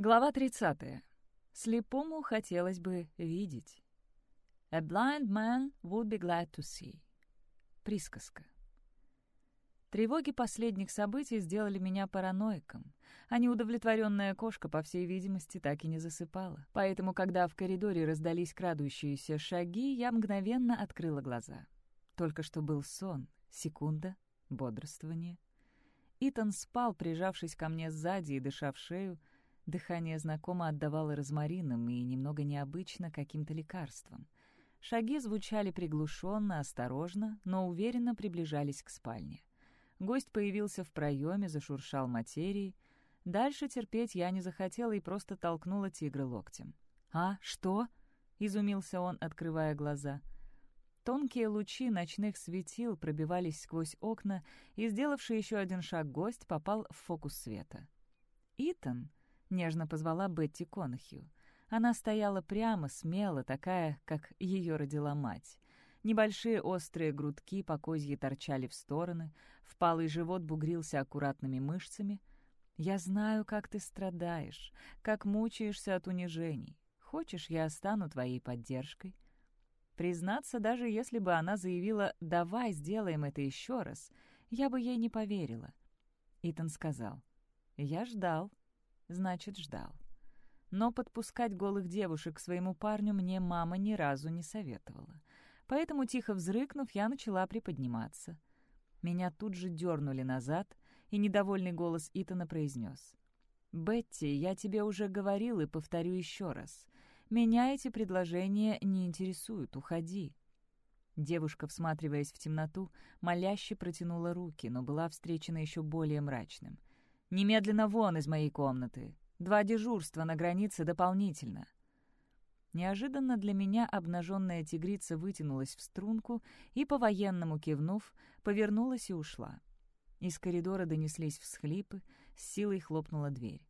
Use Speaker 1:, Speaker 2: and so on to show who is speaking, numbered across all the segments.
Speaker 1: Глава 30. Слепому хотелось бы видеть. A blind man would be glad to see. Присказка. Тревоги последних событий сделали меня параноиком, а неудовлетворенная кошка, по всей видимости, так и не засыпала. Поэтому, когда в коридоре раздались крадущиеся шаги, я мгновенно открыла глаза. Только что был сон, секунда, бодрствование. Итан спал, прижавшись ко мне сзади и дыша в шею, Дыхание знакомо отдавало розмарином и немного необычно каким-то лекарством. Шаги звучали приглушенно, осторожно, но уверенно приближались к спальне. Гость появился в проеме, зашуршал материей. Дальше терпеть я не захотела и просто толкнула тигра локтем. «А, что?» — изумился он, открывая глаза. Тонкие лучи ночных светил пробивались сквозь окна, и, сделавший еще один шаг гость, попал в фокус света. «Итан!» — нежно позвала Бетти Конахью. Она стояла прямо, смело, такая, как ее родила мать. Небольшие острые грудки по козье торчали в стороны, впалый живот бугрился аккуратными мышцами. «Я знаю, как ты страдаешь, как мучаешься от унижений. Хочешь, я стану твоей поддержкой?» Признаться, даже если бы она заявила «давай сделаем это еще раз», я бы ей не поверила. Итан сказал «Я ждал» значит, ждал. Но подпускать голых девушек к своему парню мне мама ни разу не советовала. Поэтому, тихо взрыкнув, я начала приподниматься. Меня тут же дернули назад, и недовольный голос Итана произнес. «Бетти, я тебе уже говорил и повторю еще раз. Меня эти предложения не интересуют, уходи». Девушка, всматриваясь в темноту, моляще протянула руки, но была встречена еще более мрачным. Немедленно вон из моей комнаты. Два дежурства на границе дополнительно». Неожиданно для меня обнаженная тигрица вытянулась в струнку и, по-военному кивнув, повернулась и ушла. Из коридора донеслись всхлипы, с силой хлопнула дверь.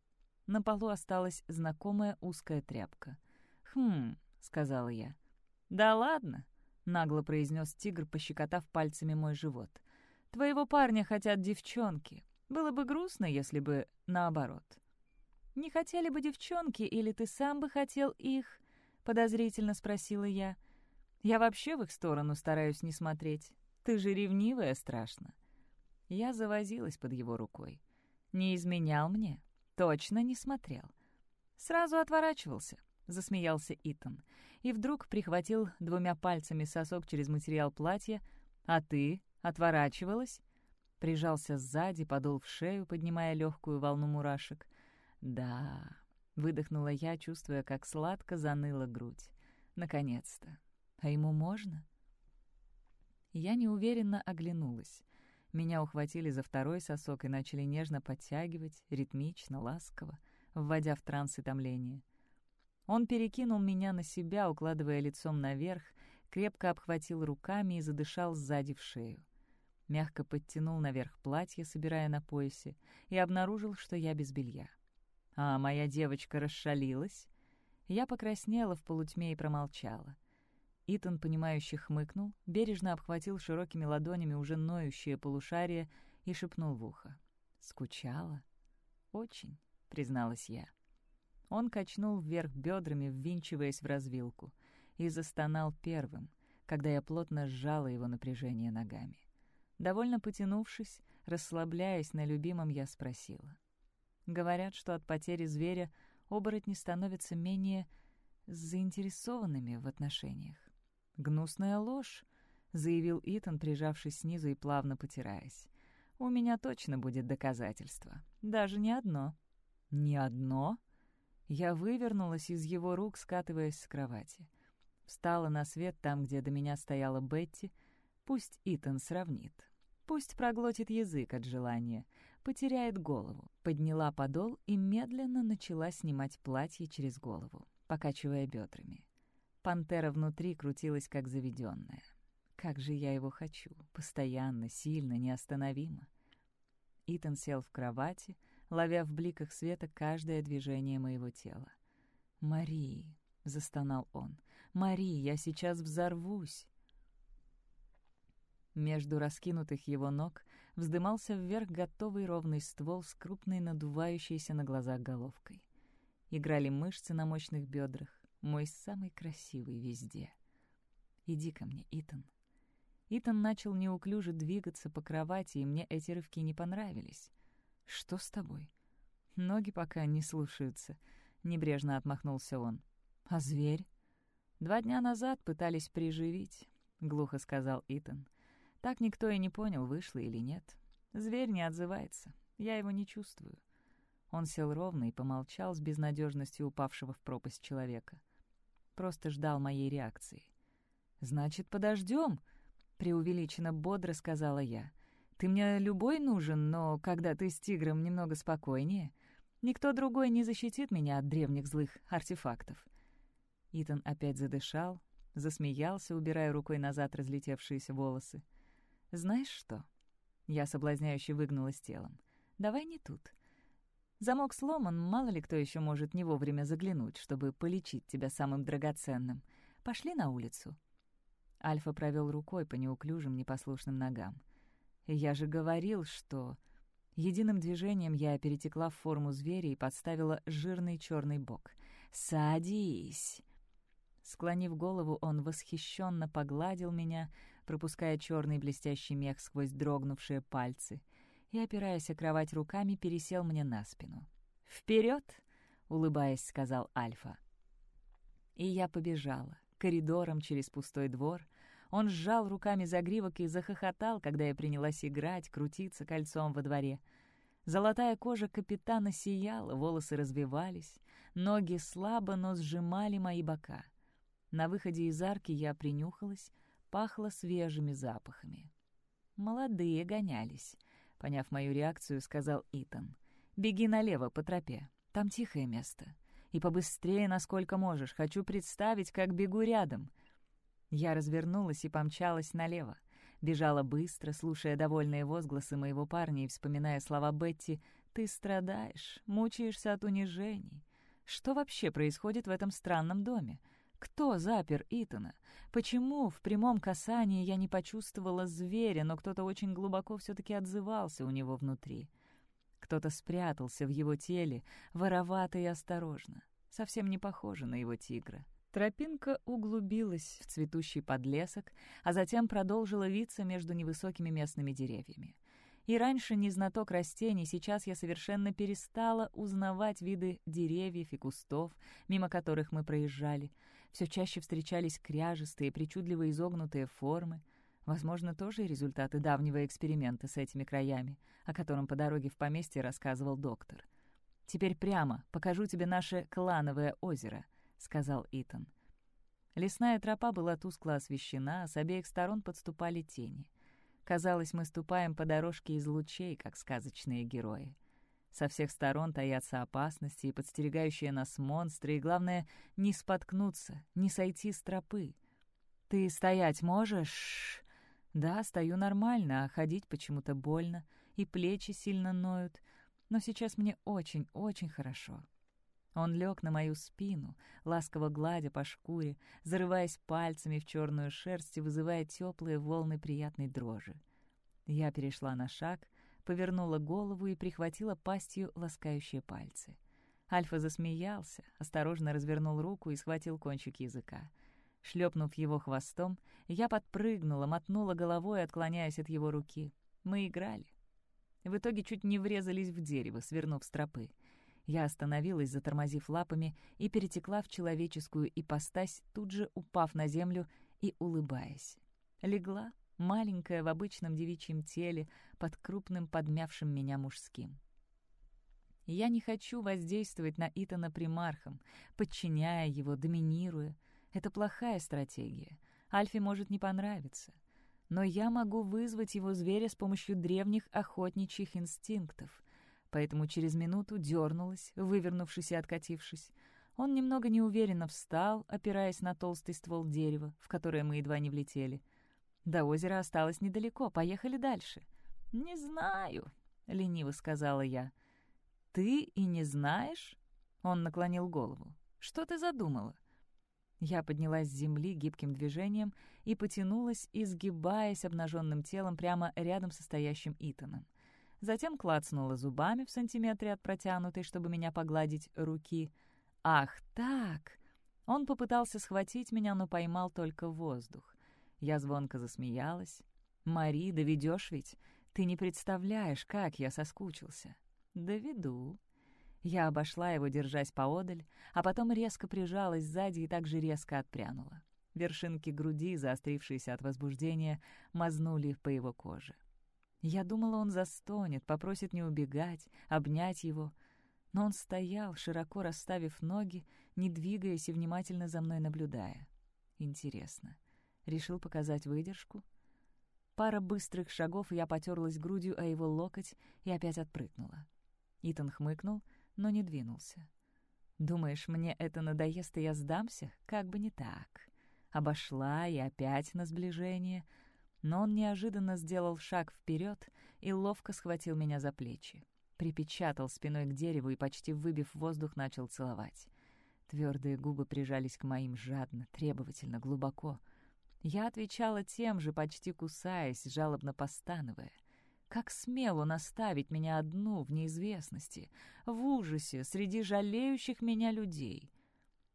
Speaker 1: На полу осталась знакомая узкая тряпка. «Хм», — сказала я. «Да ладно», — нагло произнес тигр, пощекотав пальцами мой живот. «Твоего парня хотят девчонки. Было бы грустно, если бы наоборот. «Не хотели бы девчонки, или ты сам бы хотел их?» — подозрительно спросила я. «Я вообще в их сторону стараюсь не смотреть. Ты же ревнивая страшно». Я завозилась под его рукой. Не изменял мне. Точно не смотрел. Сразу отворачивался, — засмеялся Итан. И вдруг прихватил двумя пальцами сосок через материал платья. «А ты отворачивалась?» Прижался сзади, подул в шею, поднимая легкую волну мурашек. «Да», — выдохнула я, чувствуя, как сладко заныла грудь. «Наконец-то. А ему можно?» Я неуверенно оглянулась. Меня ухватили за второй сосок и начали нежно подтягивать, ритмично, ласково, вводя в транс и томление. Он перекинул меня на себя, укладывая лицом наверх, крепко обхватил руками и задышал сзади в шею мягко подтянул наверх платье, собирая на поясе, и обнаружил, что я без белья. А моя девочка расшалилась. Я покраснела в полутьме и промолчала. Итан, понимающе хмыкнул, бережно обхватил широкими ладонями уже ноющее полушарие и шепнул в ухо. «Скучала?» «Очень», — призналась я. Он качнул вверх бедрами, ввинчиваясь в развилку, и застонал первым, когда я плотно сжала его напряжение ногами. Довольно потянувшись, расслабляясь на любимом, я спросила. Говорят, что от потери зверя оборотни становятся менее заинтересованными в отношениях. «Гнусная ложь», — заявил Итан, прижавшись снизу и плавно потираясь. «У меня точно будет доказательство. Даже не одно». «Не одно?» Я вывернулась из его рук, скатываясь с кровати. Встала на свет там, где до меня стояла Бетти. Пусть Итан сравнит. Пусть проглотит язык от желания, потеряет голову. Подняла подол и медленно начала снимать платье через голову, покачивая бедрами. Пантера внутри крутилась как заведенная. Как же я его хочу, постоянно, сильно, неостановимо. Итан сел в кровати, ловя в бликах света каждое движение моего тела. «Мари!» — застонал он. «Мари, я сейчас взорвусь!» Между раскинутых его ног вздымался вверх готовый ровный ствол с крупной надувающейся на глазах головкой. Играли мышцы на мощных бедрах. Мой самый красивый везде. «Иди ко мне, Итан». Итан начал неуклюже двигаться по кровати, и мне эти рывки не понравились. «Что с тобой?» «Ноги пока не слушаются», — небрежно отмахнулся он. «А зверь?» «Два дня назад пытались приживить», — глухо сказал Итан. «Так никто и не понял, вышло или нет. Зверь не отзывается. Я его не чувствую». Он сел ровно и помолчал с безнадежностью упавшего в пропасть человека. Просто ждал моей реакции. «Значит, подождем», — преувеличенно бодро сказала я. «Ты мне любой нужен, но когда ты с тигром немного спокойнее, никто другой не защитит меня от древних злых артефактов». Итан опять задышал, засмеялся, убирая рукой назад разлетевшиеся волосы. «Знаешь что?» Я соблазняюще выгнулась телом. «Давай не тут. Замок сломан, мало ли кто еще может не вовремя заглянуть, чтобы полечить тебя самым драгоценным. Пошли на улицу». Альфа провел рукой по неуклюжим непослушным ногам. «Я же говорил, что...» Единым движением я перетекла в форму зверя и подставила жирный черный бок. «Садись!» Склонив голову, он восхищенно погладил меня, пропуская черный блестящий мех сквозь дрогнувшие пальцы, и, опираясь о кровать руками, пересел мне на спину. «Вперед!» — улыбаясь, сказал Альфа. И я побежала, коридором через пустой двор. Он сжал руками загривок и захохотал, когда я принялась играть, крутиться кольцом во дворе. Золотая кожа капитана сияла, волосы развивались, ноги слабо, но сжимали мои бока. На выходе из арки я принюхалась, пахло свежими запахами. Молодые гонялись. Поняв мою реакцию, сказал Итан. «Беги налево по тропе. Там тихое место. И побыстрее, насколько можешь. Хочу представить, как бегу рядом». Я развернулась и помчалась налево. Бежала быстро, слушая довольные возгласы моего парня и вспоминая слова Бетти «Ты страдаешь, мучаешься от унижений». Что вообще происходит в этом странном доме? Кто запер Итана? Почему в прямом касании я не почувствовала зверя, но кто-то очень глубоко все-таки отзывался у него внутри? Кто-то спрятался в его теле, воровато и осторожно, совсем не похоже на его тигра. Тропинка углубилась в цветущий подлесок, а затем продолжила виться между невысокими местными деревьями. И раньше не знаток растений, сейчас я совершенно перестала узнавать виды деревьев и кустов, мимо которых мы проезжали. Все чаще встречались кряжестые, причудливо изогнутые формы. Возможно, тоже результаты давнего эксперимента с этими краями, о котором по дороге в поместье рассказывал доктор. «Теперь прямо покажу тебе наше клановое озеро», — сказал Итан. Лесная тропа была тускло освещена, а с обеих сторон подступали тени. Казалось, мы ступаем по дорожке из лучей, как сказочные герои. Со всех сторон таятся опасности и подстерегающие нас монстры, и, главное, не споткнуться, не сойти с тропы. «Ты стоять можешь?» «Да, стою нормально, а ходить почему-то больно, и плечи сильно ноют, но сейчас мне очень-очень хорошо». Он лег на мою спину, ласково гладя по шкуре, зарываясь пальцами в черную шерсть и вызывая теплые волны приятной дрожи. Я перешла на шаг, повернула голову и прихватила пастью ласкающие пальцы. Альфа засмеялся, осторожно развернул руку и схватил кончик языка. Шлепнув его хвостом, я подпрыгнула, мотнула головой, отклоняясь от его руки. Мы играли. В итоге чуть не врезались в дерево, свернув с тропы. Я остановилась, затормозив лапами, и перетекла в человеческую ипостась, тут же упав на землю и улыбаясь. Легла, маленькая в обычном девичьем теле, под крупным подмявшим меня мужским. Я не хочу воздействовать на Итана примархом, подчиняя его, доминируя. Это плохая стратегия. Альфе может не понравиться. Но я могу вызвать его зверя с помощью древних охотничьих инстинктов — поэтому через минуту дернулась, вывернувшись и откатившись. Он немного неуверенно встал, опираясь на толстый ствол дерева, в которое мы едва не влетели. До озера осталось недалеко, поехали дальше. «Не знаю», — лениво сказала я. «Ты и не знаешь?» Он наклонил голову. «Что ты задумала?» Я поднялась с земли гибким движением и потянулась, изгибаясь обнаженным телом прямо рядом со стоящим Итаном затем клацнула зубами в сантиметре от протянутой, чтобы меня погладить, руки. «Ах, так!» Он попытался схватить меня, но поймал только воздух. Я звонко засмеялась. «Мари, доведешь ведь? Ты не представляешь, как я соскучился». «Доведу». Я обошла его, держась поодаль, а потом резко прижалась сзади и также резко отпрянула. Вершинки груди, заострившиеся от возбуждения, мазнули по его коже. Я думала, он застонет, попросит не убегать, обнять его. Но он стоял, широко расставив ноги, не двигаясь и внимательно за мной наблюдая. Интересно. Решил показать выдержку? Пара быстрых шагов, и я потерлась грудью о его локоть и опять отпрыгнула. Итан хмыкнул, но не двинулся. «Думаешь, мне это надоест, и я сдамся? Как бы не так». Обошла и опять на сближение — но он неожиданно сделал шаг вперед и ловко схватил меня за плечи. Припечатал спиной к дереву и, почти выбив воздух, начал целовать. Твердые губы прижались к моим жадно, требовательно, глубоко. Я отвечала тем же, почти кусаясь, жалобно постановая. Как смело наставить меня одну в неизвестности, в ужасе, среди жалеющих меня людей.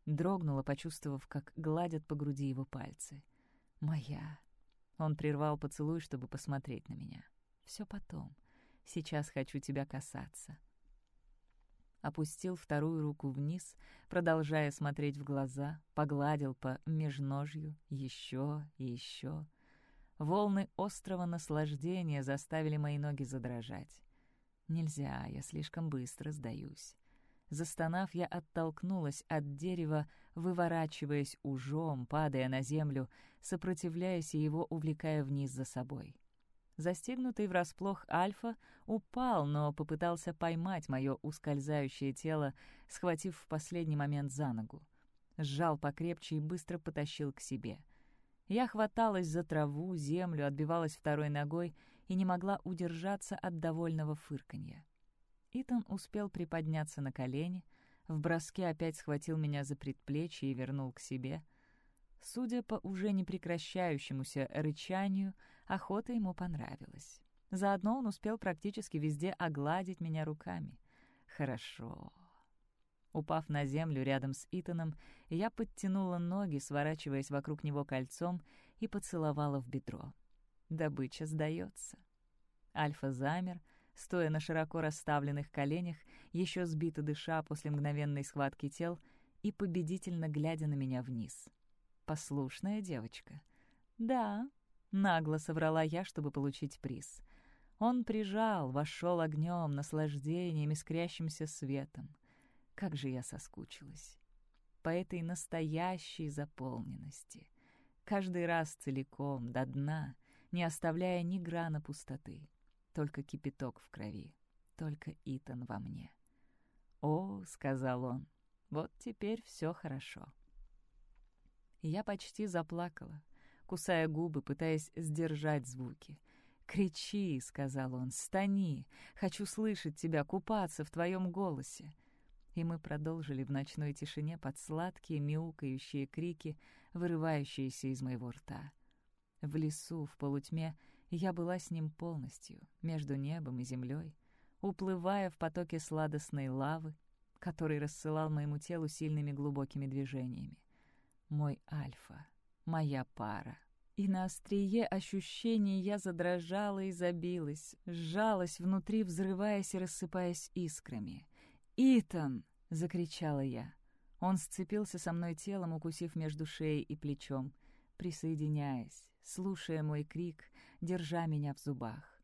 Speaker 1: Дрогнула, почувствовав, как гладят по груди его пальцы. «Моя, он прервал поцелуй, чтобы посмотреть на меня. «Все потом. Сейчас хочу тебя касаться». Опустил вторую руку вниз, продолжая смотреть в глаза, погладил по межножью еще и еще. Волны острого наслаждения заставили мои ноги задрожать. Нельзя, я слишком быстро сдаюсь. Застонав, я оттолкнулась от дерева, выворачиваясь ужом, падая на землю, сопротивляясь и его увлекая вниз за собой. Застегнутый врасплох Альфа упал, но попытался поймать мое ускользающее тело, схватив в последний момент за ногу. Сжал покрепче и быстро потащил к себе. Я хваталась за траву, землю, отбивалась второй ногой и не могла удержаться от довольного фырканья. Итан успел приподняться на колени, в броске опять схватил меня за предплечье и вернул к себе. Судя по уже не прекращающемуся рычанию, охота ему понравилась. Заодно он успел практически везде огладить меня руками. Хорошо. Упав на землю рядом с Итаном, я подтянула ноги, сворачиваясь вокруг него кольцом, и поцеловала в бедро. Добыча сдается. Альфа замер — стоя на широко расставленных коленях, еще сбито дыша после мгновенной схватки тел и победительно глядя на меня вниз. «Послушная девочка». «Да», — нагло соврала я, чтобы получить приз. Он прижал, вошел огнем, наслаждением, искрящимся светом. Как же я соскучилась. По этой настоящей заполненности. Каждый раз целиком, до дна, не оставляя ни грана пустоты. Только кипяток в крови, только Итан во мне. «О», — сказал он, — «вот теперь все хорошо». Я почти заплакала, кусая губы, пытаясь сдержать звуки. «Кричи», — сказал он, — «стани! Хочу слышать тебя, купаться в твоем голосе». И мы продолжили в ночной тишине под сладкие мяукающие крики, вырывающиеся из моего рта. В лесу, в полутьме, я была с ним полностью, между небом и землей, уплывая в потоке сладостной лавы, который рассылал моему телу сильными глубокими движениями. Мой альфа, моя пара. И на острие ощущений я задрожала и забилась, сжалась внутри, взрываясь и рассыпаясь искрами. «Итан!» — закричала я. Он сцепился со мной телом, укусив между шеей и плечом, присоединяясь, слушая мой крик, держа меня в зубах.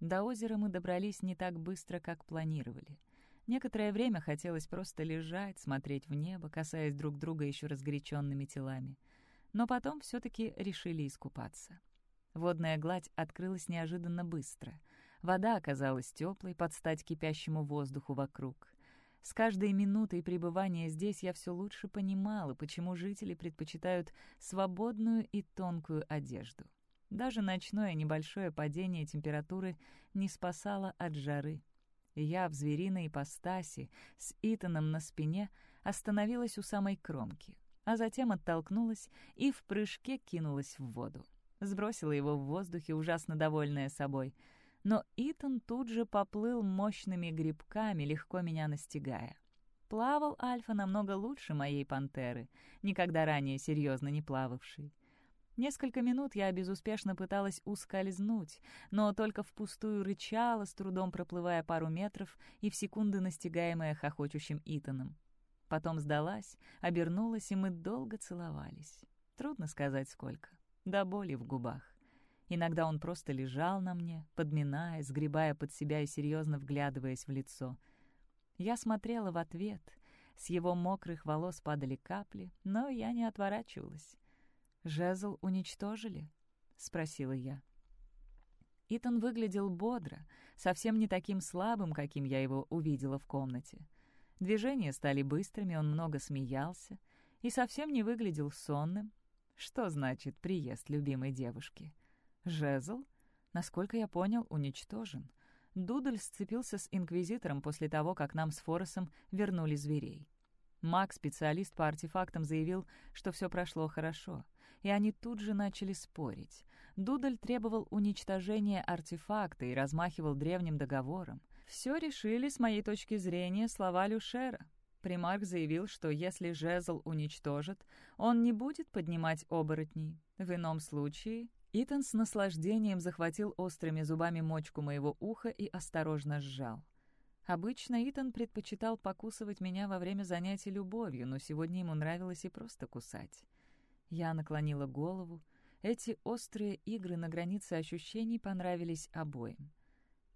Speaker 1: До озера мы добрались не так быстро, как планировали. Некоторое время хотелось просто лежать, смотреть в небо, касаясь друг друга еще разгоряченными телами. Но потом все-таки решили искупаться. Водная гладь открылась неожиданно быстро. Вода оказалась теплой, под стать кипящему воздуху вокруг. С каждой минутой пребывания здесь я все лучше понимала, почему жители предпочитают свободную и тонкую одежду. Даже ночное небольшое падение температуры не спасало от жары. Я в звериной ипостаси с Итаном на спине остановилась у самой кромки, а затем оттолкнулась и в прыжке кинулась в воду. Сбросила его в воздухе, ужасно довольная собой — но Итан тут же поплыл мощными грибками, легко меня настигая. Плавал Альфа намного лучше моей пантеры, никогда ранее серьезно не плававшей. Несколько минут я безуспешно пыталась ускользнуть, но только впустую рычала, с трудом проплывая пару метров и в секунды настигаемая хохочущим Итаном. Потом сдалась, обернулась, и мы долго целовались. Трудно сказать, сколько. До боли в губах. Иногда он просто лежал на мне, подминая, сгребая под себя и серьезно вглядываясь в лицо. Я смотрела в ответ. С его мокрых волос падали капли, но я не отворачивалась. «Жезл уничтожили?» — спросила я. Итан выглядел бодро, совсем не таким слабым, каким я его увидела в комнате. Движения стали быстрыми, он много смеялся и совсем не выглядел сонным. Что значит приезд любимой девушки? Жезл, насколько я понял, уничтожен. Дудль сцепился с Инквизитором после того, как нам с Форесом вернули зверей. Маг, специалист по артефактам, заявил, что все прошло хорошо, и они тут же начали спорить. Дудль требовал уничтожения артефакта и размахивал древним договором. Все решили, с моей точки зрения, слова Люшера. Примарк заявил, что если жезл уничтожит, он не будет поднимать оборотней. В ином случае Итан с наслаждением захватил острыми зубами мочку моего уха и осторожно сжал. Обычно Итан предпочитал покусывать меня во время занятий любовью, но сегодня ему нравилось и просто кусать. Я наклонила голову. Эти острые игры на границе ощущений понравились обоим.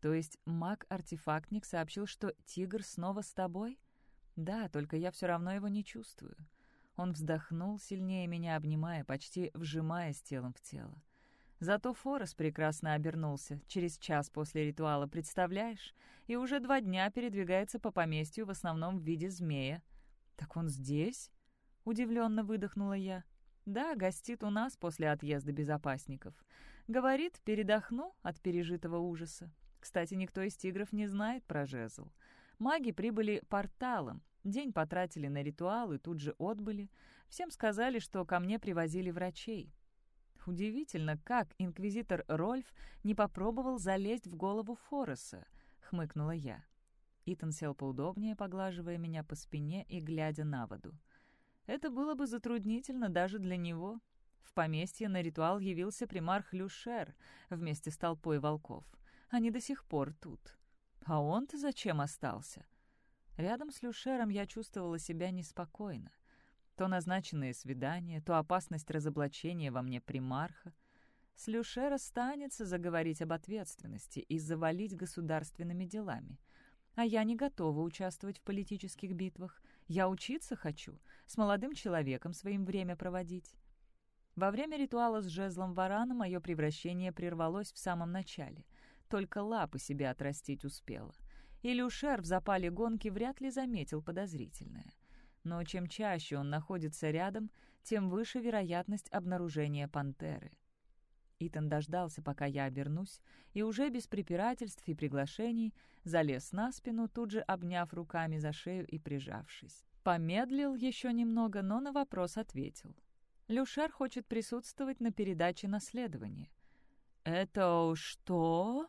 Speaker 1: То есть маг-артефактник сообщил, что тигр снова с тобой? Да, только я все равно его не чувствую. Он вздохнул, сильнее меня обнимая, почти вжимаясь телом в тело. Зато Форес прекрасно обернулся, через час после ритуала, представляешь? И уже два дня передвигается по поместью в основном в виде змея. «Так он здесь?» — удивленно выдохнула я. «Да, гостит у нас после отъезда безопасников. Говорит, передохну от пережитого ужаса. Кстати, никто из тигров не знает про жезл. Маги прибыли порталом, день потратили на ритуал и тут же отбыли. Всем сказали, что ко мне привозили врачей. Удивительно, как инквизитор Рольф не попробовал залезть в голову Фореса, хмыкнула я. Итан сел поудобнее, поглаживая меня по спине и глядя на воду. Это было бы затруднительно даже для него. В поместье на ритуал явился примарх Люшер вместе с толпой волков. Они до сих пор тут. А он-то зачем остался? Рядом с Люшером я чувствовала себя неспокойно. То назначенные свидания, то опасность разоблачения во мне примарха. С Люшера станется заговорить об ответственности и завалить государственными делами. А я не готова участвовать в политических битвах. Я учиться хочу, с молодым человеком своим время проводить. Во время ритуала с жезлом варана мое превращение прервалось в самом начале. Только лапы себе отрастить успела. И Люшер в запале гонки вряд ли заметил подозрительное но чем чаще он находится рядом, тем выше вероятность обнаружения пантеры. Итан дождался, пока я обернусь, и уже без препирательств и приглашений залез на спину, тут же обняв руками за шею и прижавшись. Помедлил еще немного, но на вопрос ответил. Люшер хочет присутствовать на передаче наследования. «Это что?»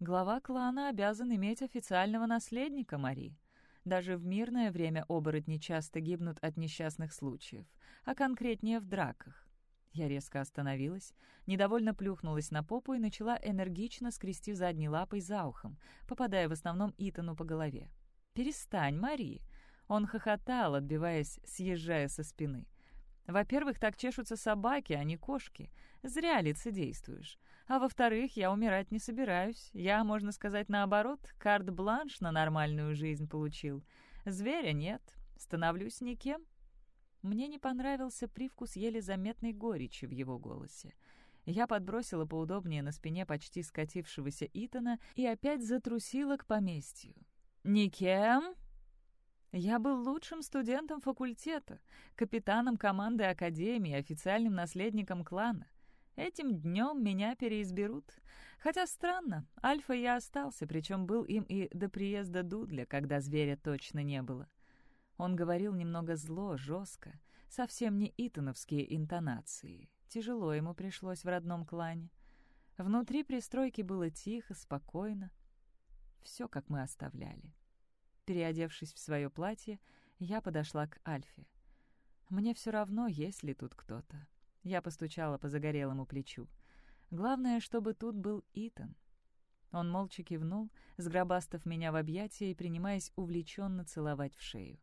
Speaker 1: Глава клана обязан иметь официального наследника, Мари. Даже в мирное время оборотни часто гибнут от несчастных случаев, а конкретнее в драках. Я резко остановилась, недовольно плюхнулась на попу и начала энергично скрести задней лапой за ухом, попадая в основном Итану по голове. «Перестань, Мари!» Он хохотал, отбиваясь, съезжая со спины. «Во-первых, так чешутся собаки, а не кошки. Зря лицедействуешь. А во-вторых, я умирать не собираюсь. Я, можно сказать, наоборот, карт-бланш на нормальную жизнь получил. Зверя нет, становлюсь никем. Мне не понравился привкус еле заметной горечи в его голосе. Я подбросила поудобнее на спине почти скатившегося Итана и опять затрусила к поместью. «Никем?» Я был лучшим студентом факультета, капитаном команды Академии, официальным наследником клана. Этим днем меня переизберут. Хотя странно, Альфа я остался, причем был им и до приезда Дудля, когда зверя точно не было. Он говорил немного зло, жестко, совсем не итановские интонации. Тяжело ему пришлось в родном клане. Внутри пристройки было тихо, спокойно. Все, как мы оставляли. Переодевшись в свое платье, я подошла к Альфе. Мне все равно, есть ли тут кто-то. Я постучала по загорелому плечу. Главное, чтобы тут был Итан. Он молча кивнул, сгробастав меня в объятия и принимаясь увлеченно целовать в шею.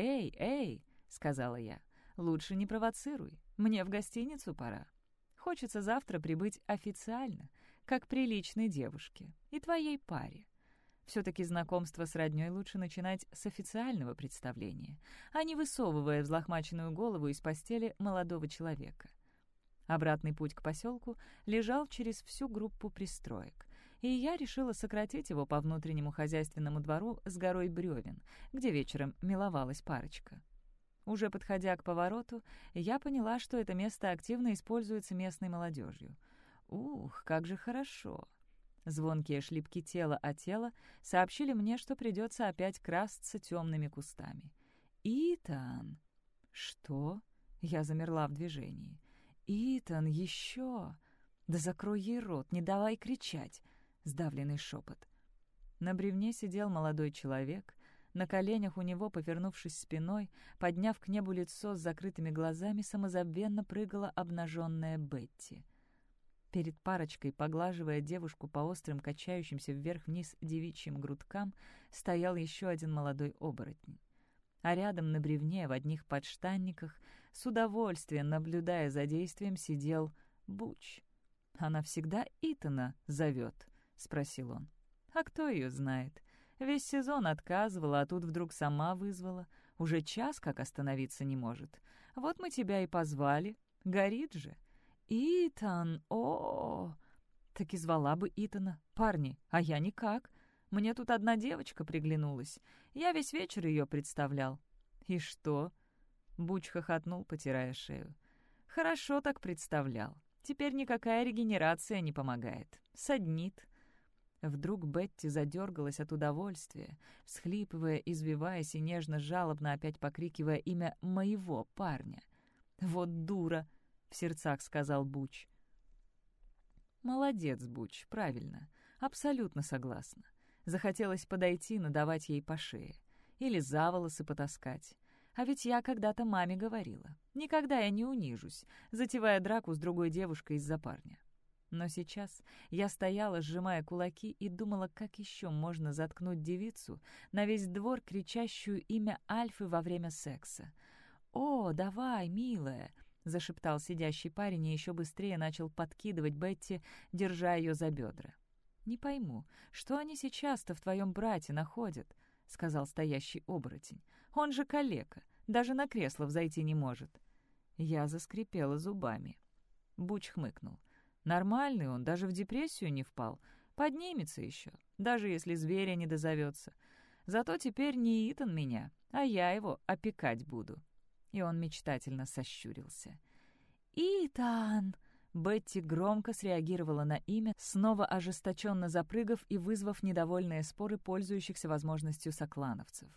Speaker 1: «Эй, эй!» — сказала я. «Лучше не провоцируй. Мне в гостиницу пора. Хочется завтра прибыть официально, как приличной девушке и твоей паре. Все-таки знакомство с роднёй лучше начинать с официального представления, а не высовывая взлохмаченную голову из постели молодого человека. Обратный путь к поселку лежал через всю группу пристроек и я решила сократить его по внутреннему хозяйственному двору с горой бревен, где вечером миловалась парочка. Уже подходя к повороту, я поняла, что это место активно используется местной молодежью. Ух, как же хорошо! Звонкие шлепки тела о тело сообщили мне, что придется опять красться темными кустами. «Итан!» «Что?» Я замерла в движении. «Итан, еще!» «Да закрой ей рот, не давай кричать!» Сдавленный шепот. На бревне сидел молодой человек, на коленях у него, повернувшись спиной, подняв к небу лицо с закрытыми глазами, самозабвенно прыгала обнаженная Бетти. Перед парочкой, поглаживая девушку по острым, качающимся вверх-вниз девичьим грудкам, стоял еще один молодой оборотень. А рядом на бревне, в одних подштанниках, с удовольствием наблюдая за действием, сидел Буч. Она всегда Итана зовет. — спросил он. «А кто ее знает? Весь сезон отказывала, а тут вдруг сама вызвала. Уже час как остановиться не может. Вот мы тебя и позвали. Горит же. Итан, о, Так и звала бы Итана. Парни, а я никак. Мне тут одна девочка приглянулась. Я весь вечер ее представлял. И что?» Буч хохотнул, потирая шею. «Хорошо так представлял. Теперь никакая регенерация не помогает. Саднит. Вдруг Бетти задергалась от удовольствия, всхлипывая, извиваясь и нежно-жалобно опять покрикивая имя моего парня. «Вот дура!» — в сердцах сказал Буч. «Молодец, Буч, правильно. Абсолютно согласна. Захотелось подойти, надавать ей по шее. Или за волосы потаскать. А ведь я когда-то маме говорила. Никогда я не унижусь, затевая драку с другой девушкой из-за парня. Но сейчас я стояла, сжимая кулаки, и думала, как еще можно заткнуть девицу на весь двор, кричащую имя Альфы во время секса. «О, давай, милая!» — зашептал сидящий парень и еще быстрее начал подкидывать Бетти, держа ее за бедра. «Не пойму, что они сейчас-то в твоем брате находят?» — сказал стоящий оборотень. «Он же калека, даже на кресло взойти не может». Я заскрипела зубами. Буч хмыкнул. Нормальный он, даже в депрессию не впал. Поднимется еще, даже если зверя не дозовется. Зато теперь не Итан меня, а я его опекать буду». И он мечтательно сощурился. «Итан!» Бетти громко среагировала на имя, снова ожесточенно запрыгав и вызвав недовольные споры пользующихся возможностью соклановцев.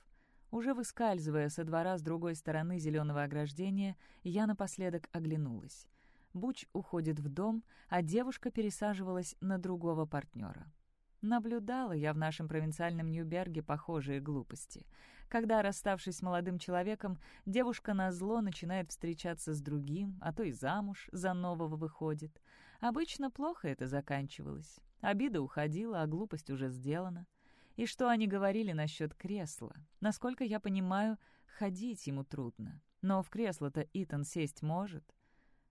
Speaker 1: Уже выскальзывая со двора с другой стороны зеленого ограждения, я напоследок оглянулась. Буч уходит в дом, а девушка пересаживалась на другого партнера. Наблюдала я в нашем провинциальном Ньюберге похожие глупости. Когда, расставшись с молодым человеком, девушка на зло начинает встречаться с другим, а то и замуж за нового выходит. Обычно плохо это заканчивалось. Обида уходила, а глупость уже сделана. И что они говорили насчет кресла? Насколько я понимаю, ходить ему трудно. Но в кресло-то Итан сесть может.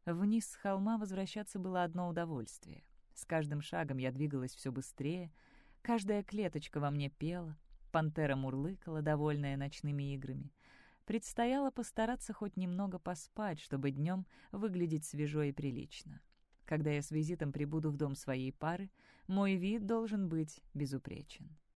Speaker 1: Вниз с холма возвращаться было одно удовольствие. С каждым шагом я двигалась все быстрее, каждая клеточка во мне пела, пантера мурлыкала, довольная ночными играми. Предстояло постараться хоть немного поспать, чтобы днем выглядеть свежо и прилично. Когда я с визитом прибуду в дом своей пары, мой вид должен быть безупречен.